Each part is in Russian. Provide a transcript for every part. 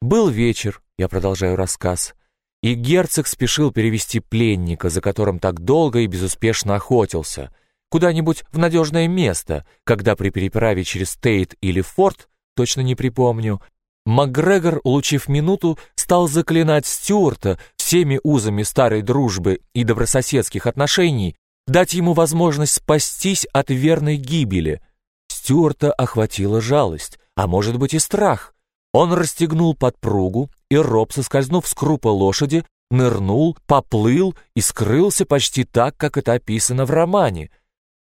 Был вечер, я продолжаю рассказ, и герцог спешил перевести пленника, за которым так долго и безуспешно охотился, куда-нибудь в надежное место, когда при переправе через Тейт или Форт, точно не припомню, МакГрегор, улучив минуту, стал заклинать Стюарта всеми узами старой дружбы и добрососедских отношений дать ему возможность спастись от верной гибели. Стюарта охватила жалость, а может быть и страх. Он расстегнул подпругу, и роб, соскользнув с крупа лошади, нырнул, поплыл и скрылся почти так, как это описано в романе.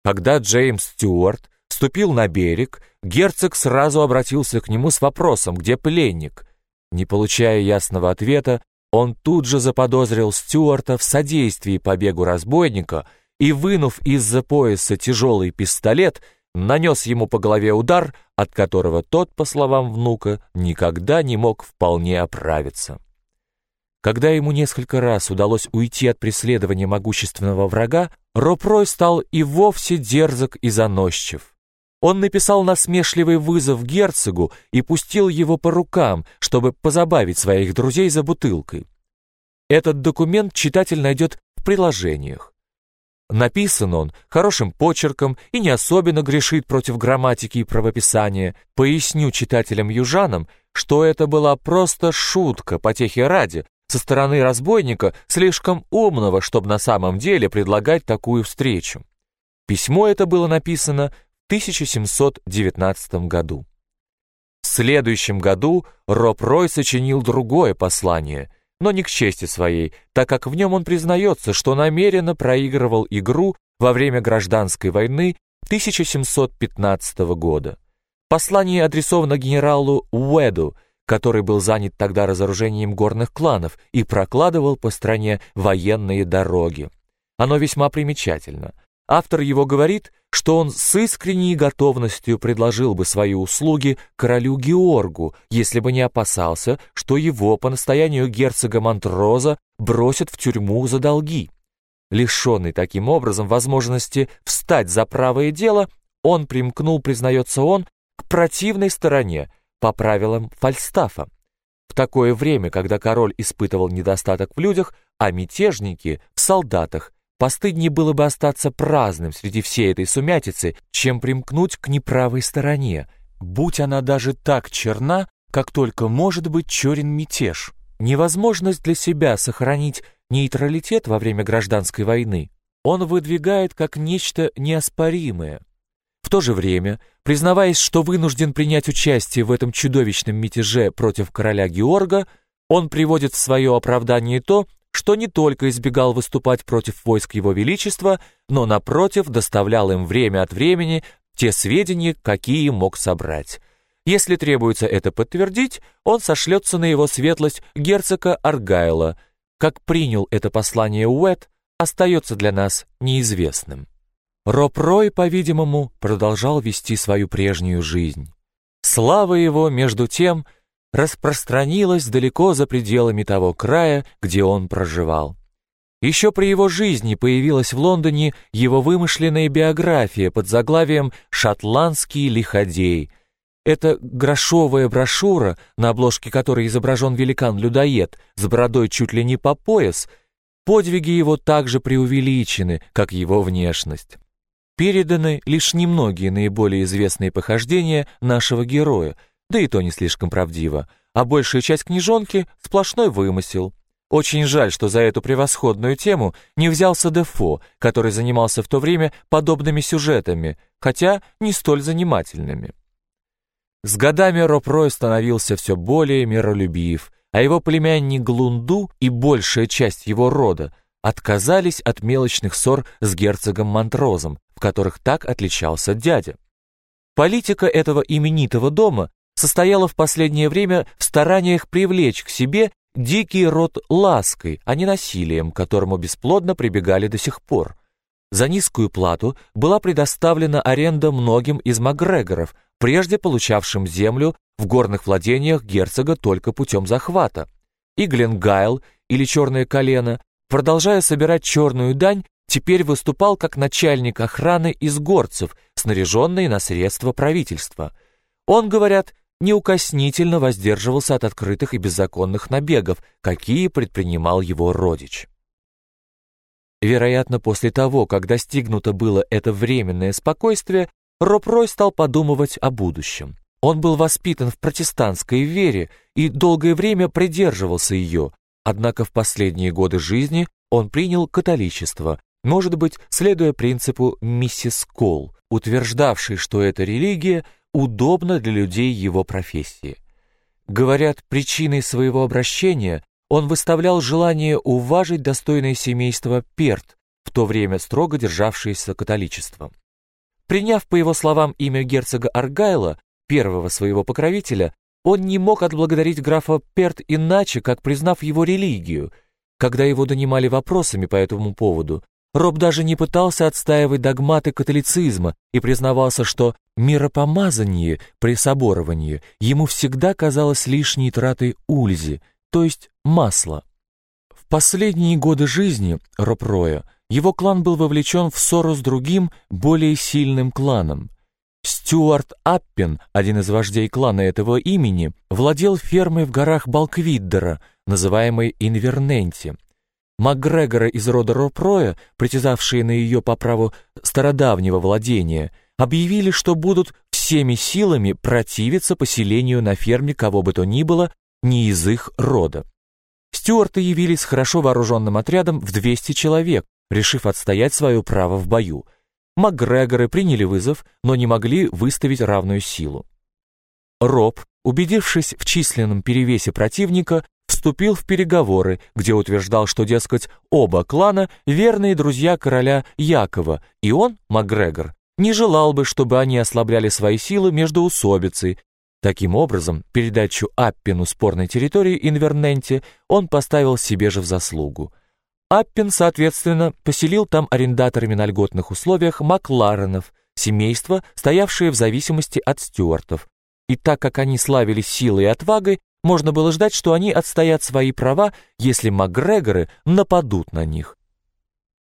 Когда Джеймс Стюарт ступил на берег, герцог сразу обратился к нему с вопросом, где пленник. Не получая ясного ответа, он тут же заподозрил Стюарта в содействии побегу разбойника и, вынув из-за пояса тяжелый пистолет, нанес ему по голове удар, от которого тот, по словам внука, никогда не мог вполне оправиться. Когда ему несколько раз удалось уйти от преследования могущественного врага, Ропрой стал и вовсе дерзок и заносчив. Он написал насмешливый вызов герцогу и пустил его по рукам, чтобы позабавить своих друзей за бутылкой. Этот документ читатель найдет в приложениях. Написан он хорошим почерком и не особенно грешит против грамматики и правописания. Поясню читателям-южанам, что это была просто шутка, потехи ради, со стороны разбойника, слишком умного, чтобы на самом деле предлагать такую встречу. Письмо это было написано 1719 году. В следующем году Роб Рой сочинил другое послание, но не к чести своей, так как в нем он признается, что намеренно проигрывал игру во время гражданской войны 1715 года. Послание адресовано генералу Уэду, который был занят тогда разоружением горных кланов и прокладывал по стране военные дороги. Оно весьма примечательно. Автор его говорит, что он с искренней готовностью предложил бы свои услуги королю Георгу, если бы не опасался, что его по настоянию герцога Монтроза бросят в тюрьму за долги. Лишенный таким образом возможности встать за правое дело, он примкнул, признается он, к противной стороне, по правилам Фальстафа. В такое время, когда король испытывал недостаток в людях, а мятежники — в солдатах, Постыднее было бы остаться праздным среди всей этой сумятицы, чем примкнуть к неправой стороне, будь она даже так черна, как только может быть черен мятеж. Невозможность для себя сохранить нейтралитет во время гражданской войны он выдвигает как нечто неоспоримое. В то же время, признаваясь, что вынужден принять участие в этом чудовищном мятеже против короля Георга, он приводит в свое оправдание то, что не только избегал выступать против войск Его Величества, но, напротив, доставлял им время от времени те сведения, какие мог собрать. Если требуется это подтвердить, он сошлется на его светлость герцога Аргайла. Как принял это послание Уэт, остается для нас неизвестным. Роб Рой, по-видимому, продолжал вести свою прежнюю жизнь. Слава его, между тем, — распространилась далеко за пределами того края, где он проживал. Еще при его жизни появилась в Лондоне его вымышленная биография под заглавием «Шотландский лиходей». Это грошовая брошюра, на обложке которой изображен великан-людоед с бородой чуть ли не по пояс, подвиги его также преувеличены, как его внешность. Переданы лишь немногие наиболее известные похождения нашего героя — да и то не слишком правдиво, а большая часть книжонки — сплошной вымысел. Очень жаль, что за эту превосходную тему не взялся Дефо, который занимался в то время подобными сюжетами, хотя не столь занимательными. С годами Роб Рой становился все более миролюбив, а его племянник Глунду и большая часть его рода отказались от мелочных ссор с герцогом Монтрозом, в которых так отличался дядя. Политика этого именитого дома состояла в последнее время в стараниях привлечь к себе дикий род лаской, а не насилием, к которому бесплодно прибегали до сих пор. За низкую плату была предоставлена аренда многим из Макгрегоров, прежде получавшим землю в горных владениях герцога только путем захвата. И Гленгайл, или Черное колено, продолжая собирать черную дань, теперь выступал как начальник охраны из горцев, снаряженный на средства правительства. Он, говорят, неукоснительно воздерживался от открытых и беззаконных набегов, какие предпринимал его родич. Вероятно, после того, как достигнуто было это временное спокойствие, Роб Рой стал подумывать о будущем. Он был воспитан в протестантской вере и долгое время придерживался ее, однако в последние годы жизни он принял католичество, может быть, следуя принципу миссис Кол, утверждавшей, что эта религия удобна для людей его профессии. Говорят, причиной своего обращения он выставлял желание уважить достойное семейство Перт, в то время строго державшееся католичеством. Приняв, по его словам, имя герцога Аргайла, первого своего покровителя, он не мог отблагодарить графа Перт иначе, как признав его религию. Когда его донимали вопросами по этому поводу, Роб даже не пытался отстаивать догматы католицизма и признавался, что миропомазание при соборовании ему всегда казалось лишней тратой ульзи, то есть масла. В последние годы жизни Роб Роя его клан был вовлечен в ссору с другим, более сильным кланом. Стюарт Аппен, один из вождей клана этого имени, владел фермой в горах Балквиддера, называемой Инверненти. Макгрегоры из рода Ропроя, притязавшие на ее по праву стародавнего владения, объявили, что будут всеми силами противиться поселению на ферме кого бы то ни было, не из их рода. Стюарты явились хорошо вооруженным отрядом в 200 человек, решив отстоять свое право в бою. Макгрегоры приняли вызов, но не могли выставить равную силу. Роб, убедившись в численном перевесе противника, вступил в переговоры, где утверждал, что, дескать, оба клана — верные друзья короля Якова, и он, Макгрегор, не желал бы, чтобы они ослабляли свои силы между усобицей. Таким образом, передачу Аппину спорной территории Инверненте он поставил себе же в заслугу. Аппин, соответственно, поселил там арендаторами на льготных условиях Макларенов, семейство, стоявшее в зависимости от стюартов. И так как они славились силой и отвагой, можно было ждать, что они отстоят свои права, если Макгрегоры нападут на них.